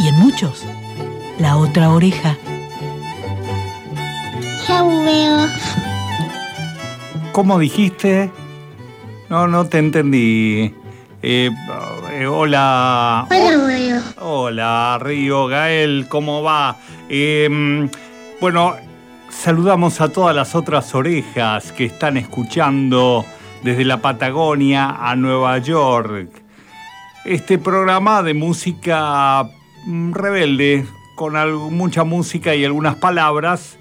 y en muchos la otra oreja. veo. ¿Cómo dijiste? No, no te entendí. Eh, eh, hola. Hola, Río. Hola, Río, Gael, ¿cómo va? Em, bueno, saludamos a todas las otras orejas que están escuchando desde la Patagonia a Nueva York. Este programa de música rebelde, con mucha música y algunas palabras,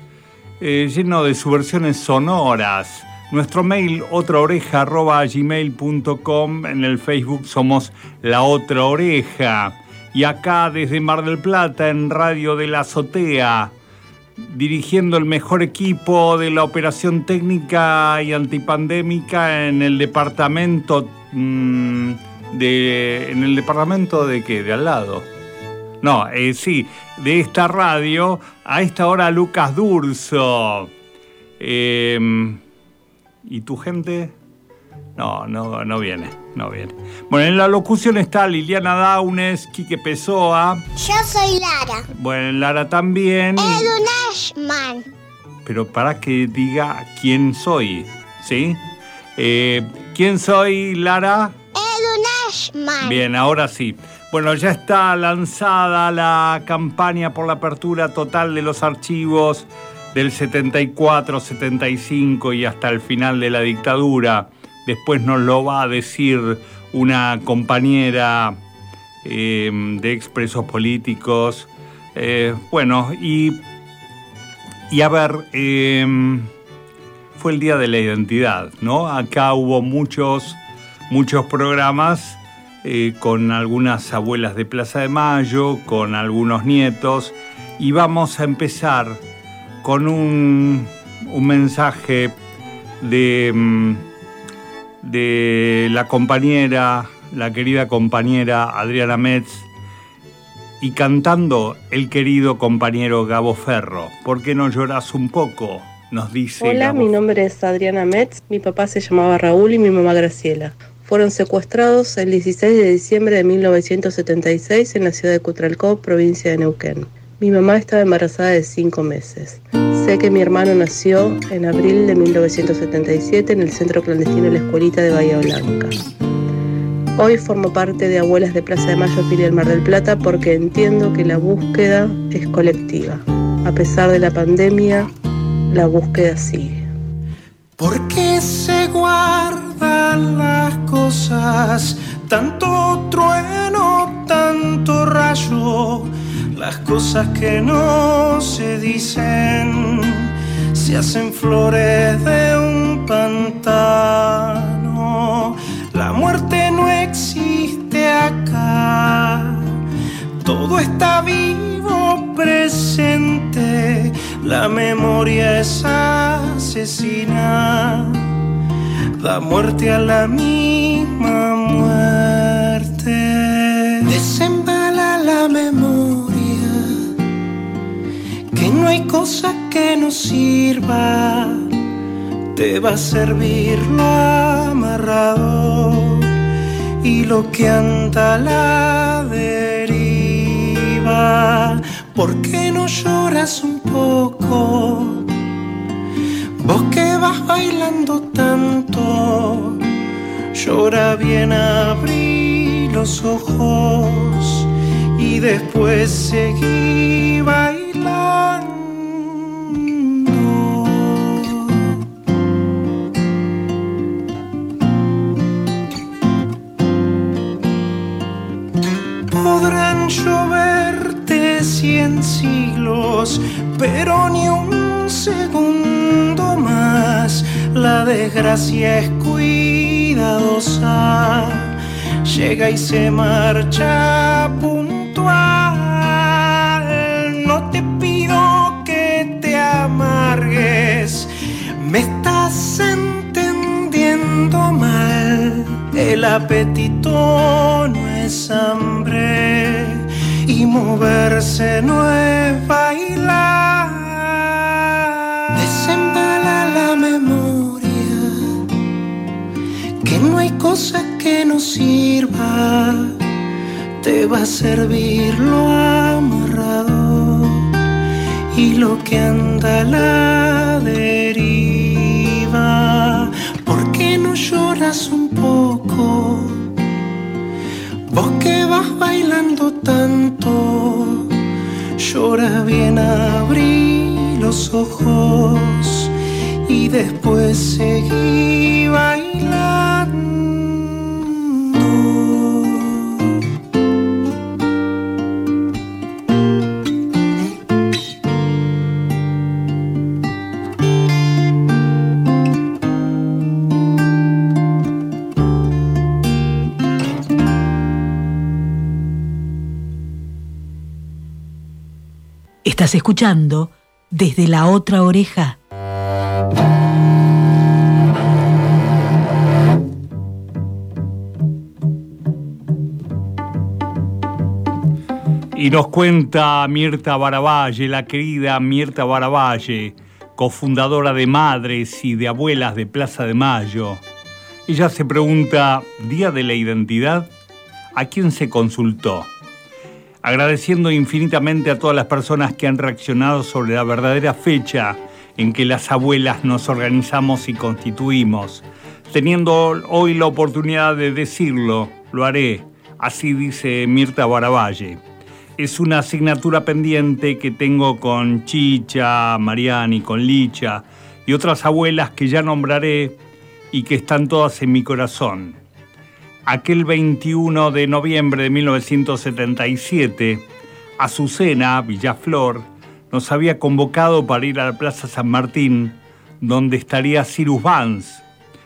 eh, lleno de subversiones sonoras. Nuestro mail, otraoreja.gmail.com. En el Facebook somos La Otra Oreja. Y acá desde Mar del Plata, en Radio de la Azotea, dirigiendo el mejor equipo de la operación técnica y antipandémica en el departamento mm, de. ¿En el departamento de qué? De al lado. No, eh, sí, de esta radio. A esta hora Lucas Durso. Em, ¿Y tu gente? No, no, no viene, no viene. Bueno, en la locución está Liliana Daunes, Quique Pessoa. Yo soy Lara. Bueno, Lara también. Edun Ashman. Pero para que diga quién soy, ¿sí? Eh, ¿Quién soy, Lara? Edun Ashman. Bien, ahora sí. Bueno, ya está lanzada la campaña por la apertura total de los archivos del 74, 75 y hasta el final de la dictadura. Después nos lo va a decir una compañera eh, de expresos políticos. Eh, bueno, y, y a ver, em, fue el Día de la Identidad, ¿no? Acá hubo muchos, muchos programas eh, con algunas abuelas de Plaza de Mayo, con algunos nietos, y vamos a empezar con un, mensaje de, mm, de la compañera, la querida compañera Adriana Metz, y cantando el querido compañero Gabo Ferro. ¿Por qué no lloras un poco? Nos dice. Hola, mi nombre es Adriana Metz, mi papá se llamaba Raúl y mi mamá Graciela fueron secuestrados el 16 de diciembre de 1976 en la ciudad de Cutralcó, provincia de Neuquén. Mi mamá estaba embarazada de cinco meses. Sé que mi hermano nació en abril de 1977 en el centro clandestino de la escuelita de Bahía Blanca. Hoy formo parte de Abuelas de Plaza de Mayo Filial Mar del Plata porque entiendo que la búsqueda es colectiva. A pesar de la pandemia, la búsqueda sigue. ¿Por qué se guardan las cosas? Tanto trueno, tanto rayo. Las cosas que no se dicen se hacen flores de un pantano. La muerte no existe acá. Todo está vivo, presente. La memoria es asesina, da muerte a la misma muerte. Desembala la memoria, que no hay cosa que no sirva, te va a servir lo amarrado. Y lo que anda la ¿Por qué no lloras un poco? Vos que vas bailando tanto, llora bien, abrí los ojos y después seguí bailando. siglos, pero ni un segundo más. La desgracia es cuidadosa, llega y se marcha puntual. No te pido que te amargues, me estás entendiendo mal. El apetito no es amor moverse no es bailar. Desembala la memoria, que no hay cosa que no sirva, te va a servir lo amarrado y lo que anda la deriva. ¿Por qué no lloras un poco? Vos que vas bailando tanto, llora bien, abrí los ojos y después seguí bailando. Escuchando desde la otra oreja. Y nos cuenta Mirta Baravalle, la querida Mirta Baravalle, cofundadora de Madres y de Abuelas de Plaza de Mayo. Ella se pregunta, ¿Día de la Identidad? ¿A quién se consultó? Agradeciendo infinitamente a todas las personas que han reaccionado sobre la verdadera fecha en que las abuelas nos organizamos y constituimos. Teniendo hoy la oportunidad de decirlo, lo haré, así dice Mirta Baravalle. Es una asignatura pendiente que tengo con Chicha, Mariani, con Licha y otras abuelas que ya nombraré y que están todas en mi corazón aquel 21 de noviembre de 1977, Azucena Villaflor nos había convocado para ir a la Plaza San Martín, donde estaría Cyrus Vance,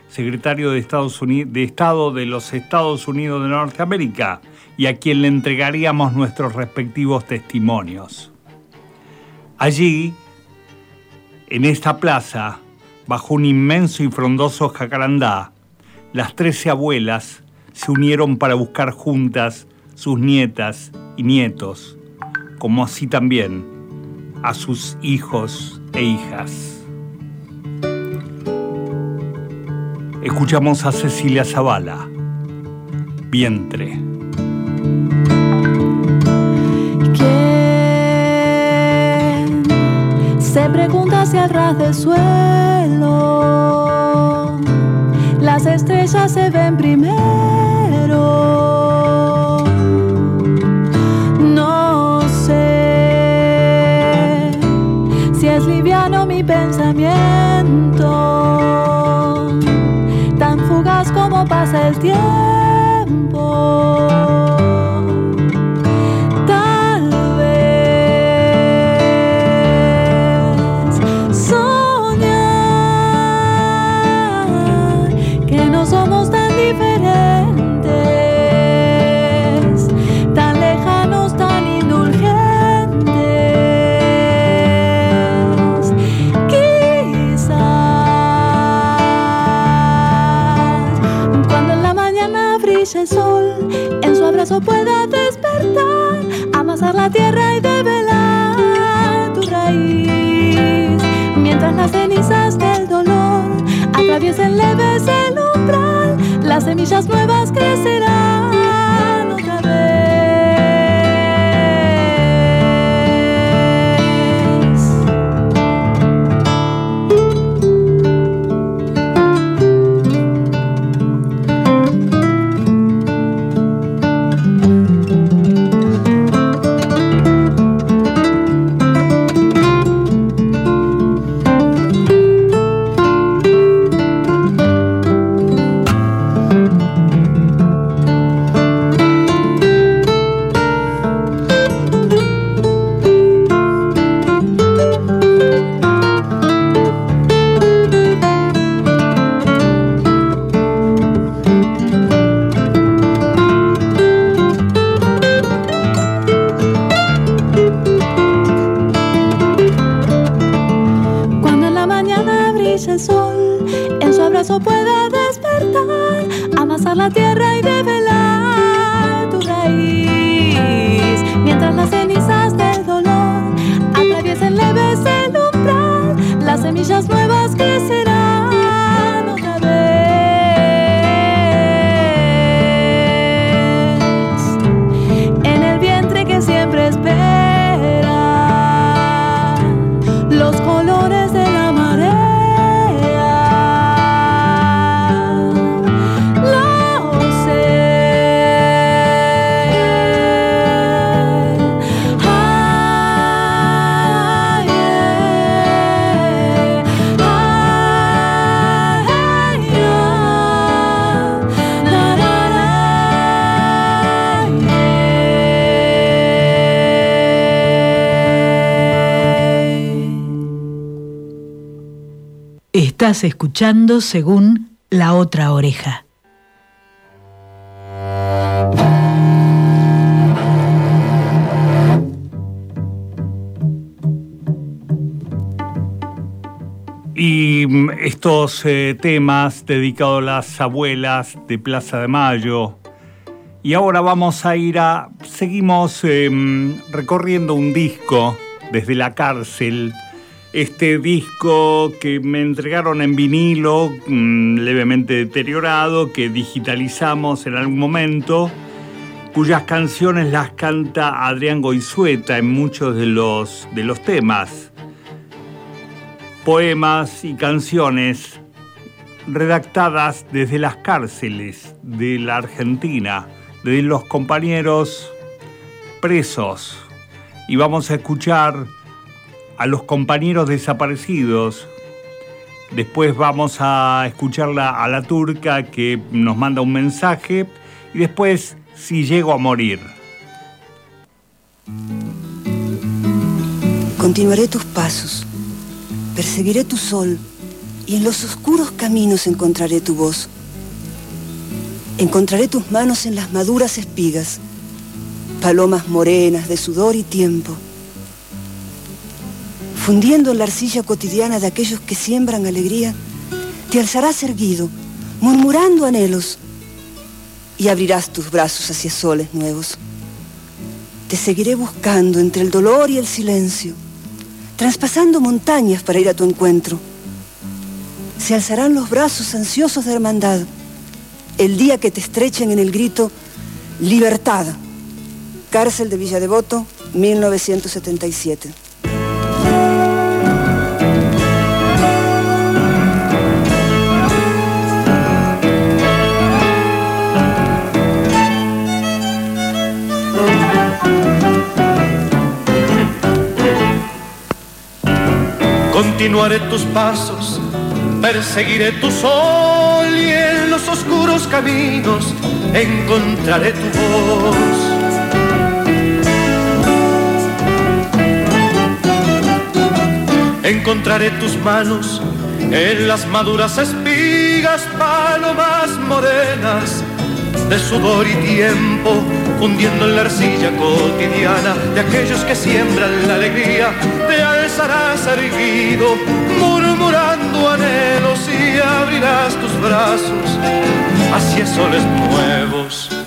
secretario de, Estado de los Estados Unidos de Norteamérica, y a quien le entregaríamos nuestros respectivos testimonios. Allí, en esta plaza, bajo un inmenso y frondoso jacarandá, las trece abuelas se unieron para buscar juntas sus nietas y nietos, como así también a sus hijos e hijas. Escuchamos a Cecilia Zavala, Vientre. ¿Quién se pregunta hacia ras del suelo? Las estrellas se ven primero no sé si es liviano mi pensamiento, tan fugaz como pasa el tiempo. Pueda despertar, amasar la tierra y develar tu raíz. Mientras las cenizas del dolor atraviesen leves el umbral, las semillas nuevas crecerán. Escuchando según la otra oreja. Y mm, estos eh, temas dedicados a las abuelas de Plaza de Mayo. Y ahora vamos a ir a... Seguimos mm, recorriendo un disco desde la cárcel. Este disco que me entregaron en vinilo, mm, levemente deteriorado, que digitalizamos en algún momento, cuyas canciones las canta Adrián Goizueta en muchos de los, de los temas poemas y canciones redactadas desde las cárceles de la Argentina, de los compañeros presos. Y vamos a escuchar a los compañeros desaparecidos. Después vamos a escucharla a la turca que nos manda un mensaje. Y después, si llego a morir. Continuaré tus pasos, perseguiré tu sol y en los oscuros caminos encontraré tu voz. Encontraré tus manos en las maduras espigas, palomas morenas de sudor y tiempo, fundiendo en la arcilla cotidiana de aquellos que siembran alegría, te alzarás erguido, murmurando anhelos, y abrirás tus brazos hacia soles nuevos. Te seguiré buscando entre el dolor y el silencio, traspasando montañas para ir a tu encuentro. Se alzarán los brazos ansiosos de hermandad el día que te estrechen en el grito Libertad. Cárcel de Villa Devoto, 1977. Continuaré tus pasos, perseguiré tu sol y en los oscuros caminos encontraré tu voz. Encontraré tus manos en las maduras espigas, palomas morenas de sudor y tiempo, fundiendo en la arcilla cotidiana de aquellos que siembran la alegría, te alzarás erguido, murmurando anhelos y abrirás tus brazos hacia soles nuevos.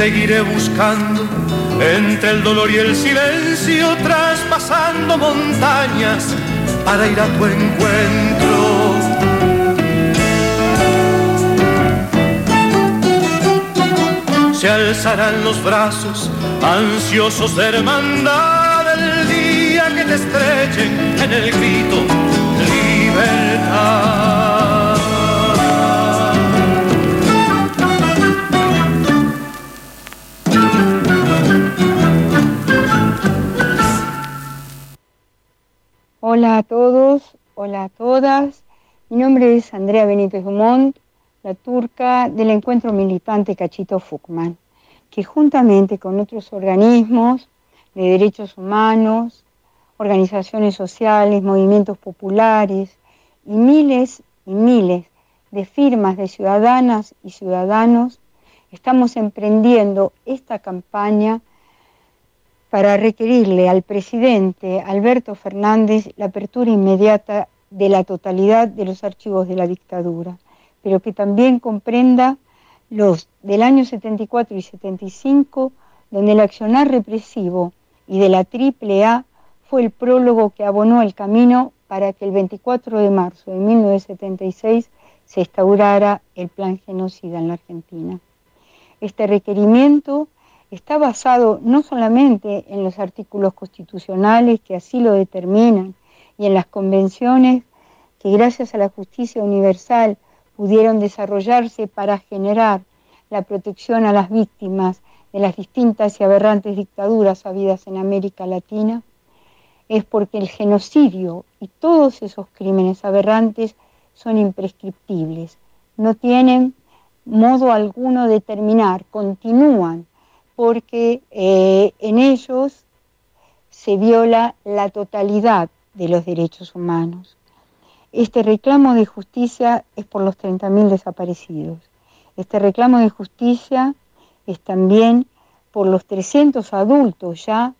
Seguiré buscando entre el dolor y el silencio, traspasando montañas para ir a tu encuentro. Se alzarán los brazos ansiosos de hermandad el día que te estrechen en el grito libertad. Hola a todos, hola a todas. Mi nombre es Andrea Benítez Dumont, la turca del encuentro militante Cachito Fukman, que juntamente con otros organismos de derechos humanos, organizaciones sociales, movimientos populares y miles y miles de firmas de ciudadanas y ciudadanos, estamos emprendiendo esta campaña para requerirle al presidente Alberto Fernández la apertura inmediata de la totalidad de los archivos de la dictadura, pero que también comprenda los del año 74 y 75, donde el accionar represivo y de la AAA fue el prólogo que abonó el camino para que el 24 de marzo de 1976 se instaurara el plan genocida en la Argentina. Este requerimiento está basado no solamente en los artículos constitucionales que así lo determinan y en las convenciones que gracias a la justicia universal pudieron desarrollarse para generar la protección a las víctimas de las distintas y aberrantes dictaduras habidas en América Latina, es porque el genocidio y todos esos crímenes aberrantes son imprescriptibles, no tienen modo alguno de terminar, continúan porque eh, en ellos se viola la totalidad de los derechos humanos. Este reclamo de justicia es por los 30.000 desaparecidos. Este reclamo de justicia es también por los 300 adultos ya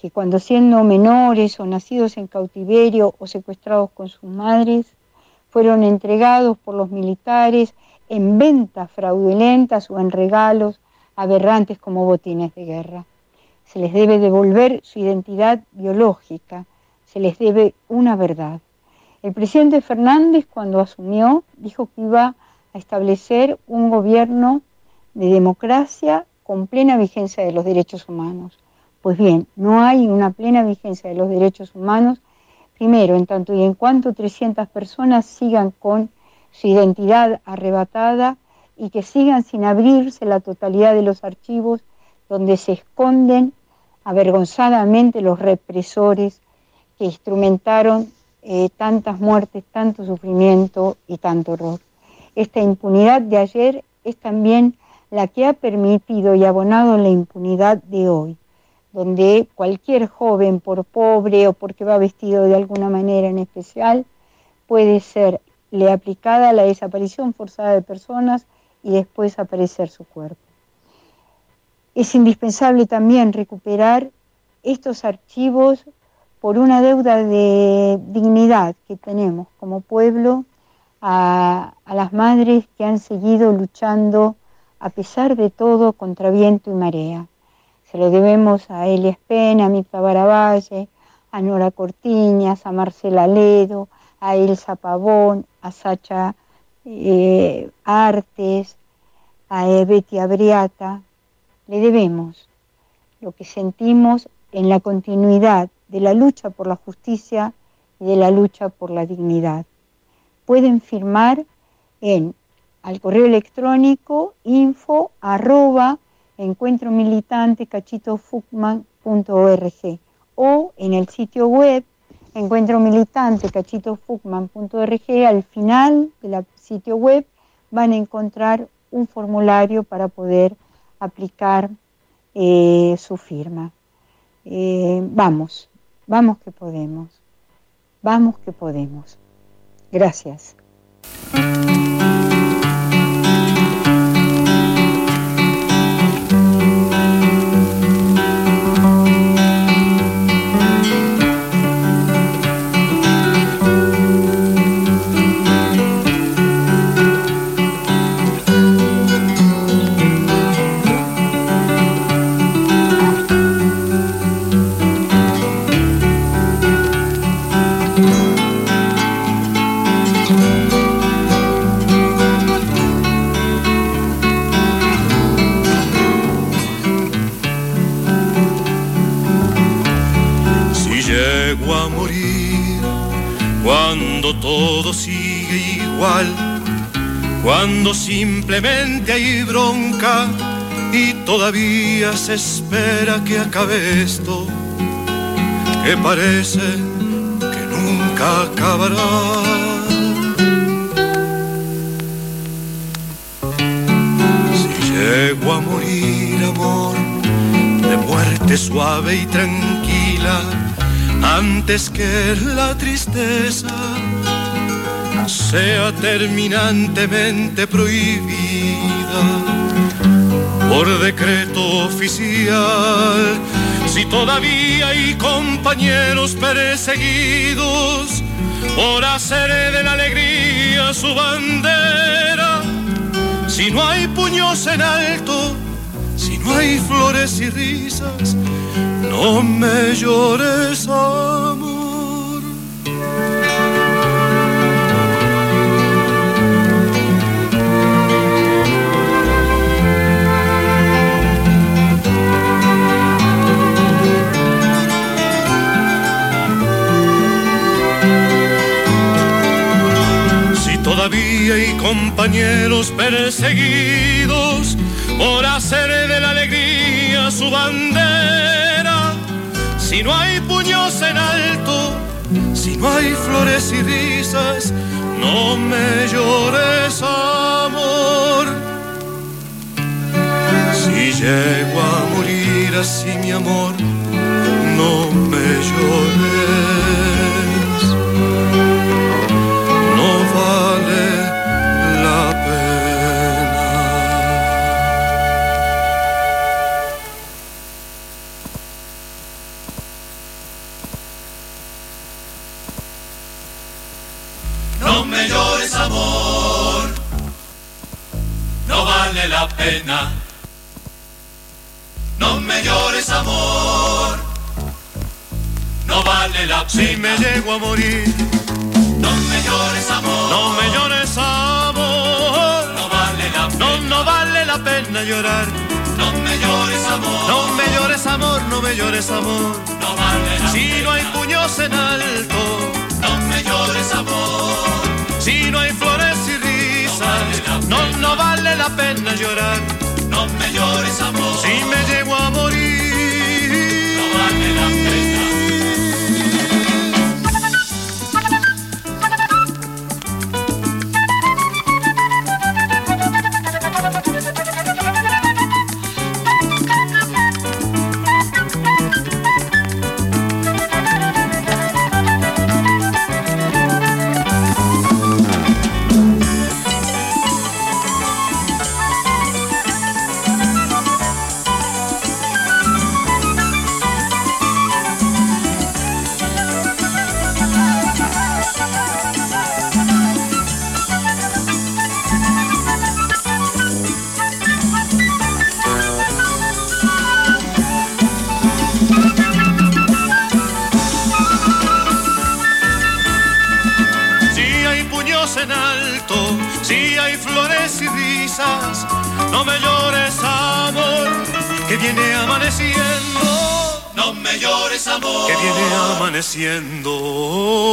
que cuando siendo menores o nacidos en cautiverio o secuestrados con sus madres, fueron entregados por los militares en ventas fraudulentas o en regalos aberrantes como botines de guerra. Se les debe devolver su identidad biológica, se les debe una verdad. El presidente Fernández cuando asumió dijo que iba a establecer un gobierno de democracia con plena vigencia de los derechos humanos. Pues bien, no hay una plena vigencia de los derechos humanos, primero, en tanto y en cuanto 300 personas sigan con su identidad arrebatada y que sigan sin abrirse la totalidad de los archivos donde se esconden avergonzadamente los represores que instrumentaron eh, tantas muertes, tanto sufrimiento y tanto horror. Esta impunidad de ayer es también la que ha permitido y abonado la impunidad de hoy, donde cualquier joven, por pobre o porque va vestido de alguna manera en especial, puede ser le aplicada la desaparición forzada de personas y después aparecer su cuerpo. Es indispensable también recuperar estos archivos por una deuda de dignidad que tenemos como pueblo a, las madres que han seguido luchando a pesar de todo contra viento y marea. Se lo debemos a Elia Espena, a Mirta Baravalle, a Nora Cortiñas, a Marcela Ledo, a Elsa Pavón, a Sacha eh, artes, a Betty Abriata, le debemos lo que sentimos en la continuidad de la lucha por la justicia y de la lucha por la dignidad. Pueden firmar en al correo electrónico info arroba encuentro o en el sitio web encuentro militante Al final del sitio web van a encontrar un formulario para poder aplicar eh, su firma. Eh, vamos, vamos que podemos, vamos que podemos. Gracias. Cuando simplemente hay bronca y todavía se espera que acabe esto, que parece que nunca acabará. Si llego a morir, amor, de muerte suave y tranquila antes que la tristeza sea terminantemente prohibida por decreto oficial. Si todavía hay compañeros perseguidos por hacer de la alegría su bandera, si no hay puños en alto, si no hay flores y risas, no me llores amor. Hay compañeros perseguidos por hacer de la alegría su bandera, si no hay puños en alto, si no hay flores y risas, no me llores amor. Si llego a morir así mi amor, no me llores. Pena. No me llores amor, no vale la pena. Si me llego a morir, No me llores amor, no me llores amor. no vale la pena. No, no vale la pena llorar. No me llores amor, No me llores amor, no me llores amor. no vale la Si pena. no hay puños en alto, No me llores amor, si no hay flores y no, no vale la pena llorar. no me llores amor, Si me llego a morir, amaneciendo.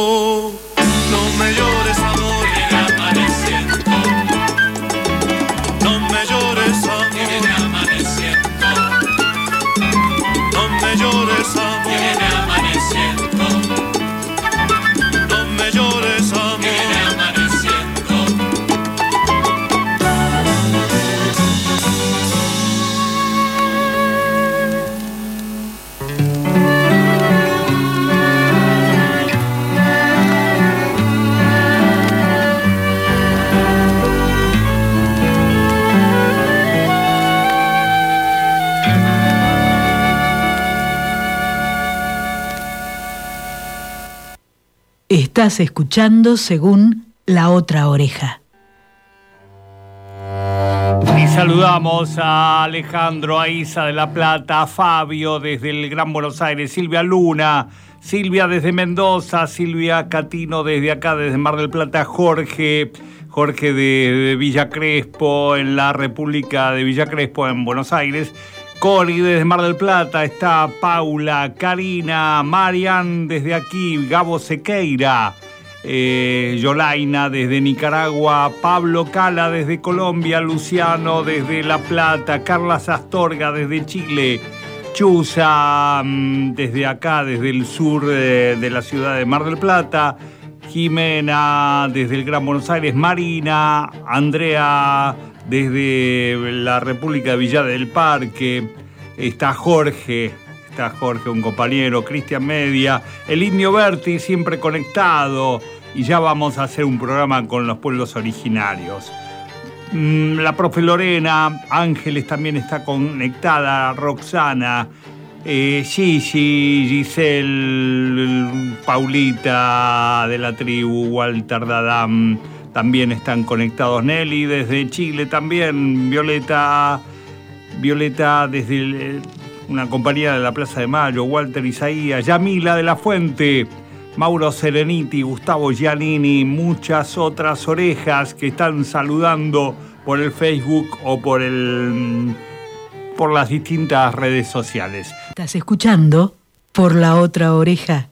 Estás escuchando según la otra oreja. Y saludamos a Alejandro, a Isa de La Plata, a Fabio desde el Gran Buenos Aires, Silvia Luna, Silvia desde Mendoza, Silvia Catino desde acá, desde Mar del Plata, Jorge, Jorge de, de Villa Crespo, en la República de Villa Crespo, en Buenos Aires. Cori desde Mar del Plata, está Paula, Karina, Marian desde aquí, Gabo Sequeira, eh, Yolaina desde Nicaragua, Pablo Cala desde Colombia, Luciano desde La Plata, Carla Astorga desde Chile, Chuza mm, desde acá, desde el sur de, de la ciudad de Mar del Plata, Jimena desde el Gran Buenos Aires, Marina, Andrea desde la República de Villa del Parque, está Jorge, está Jorge, un compañero, Cristian Media, el Indio Berti siempre conectado y ya vamos a hacer un programa con los pueblos originarios. Mm, La profe Lorena, Ángeles también está conectada, Roxana, eh, Gigi, Giselle, Paulita de la tribu, Walter Dadam, también están conectados. Nelly desde Chile también, Violeta, Violeta desde una compañía de la Plaza de Mayo, Walter Isaías, Yamila de la Fuente, Mauro Sereniti, Gustavo Giannini, muchas otras orejas que están saludando por el Facebook o por el por las distintas redes sociales. Estás escuchando por la otra oreja.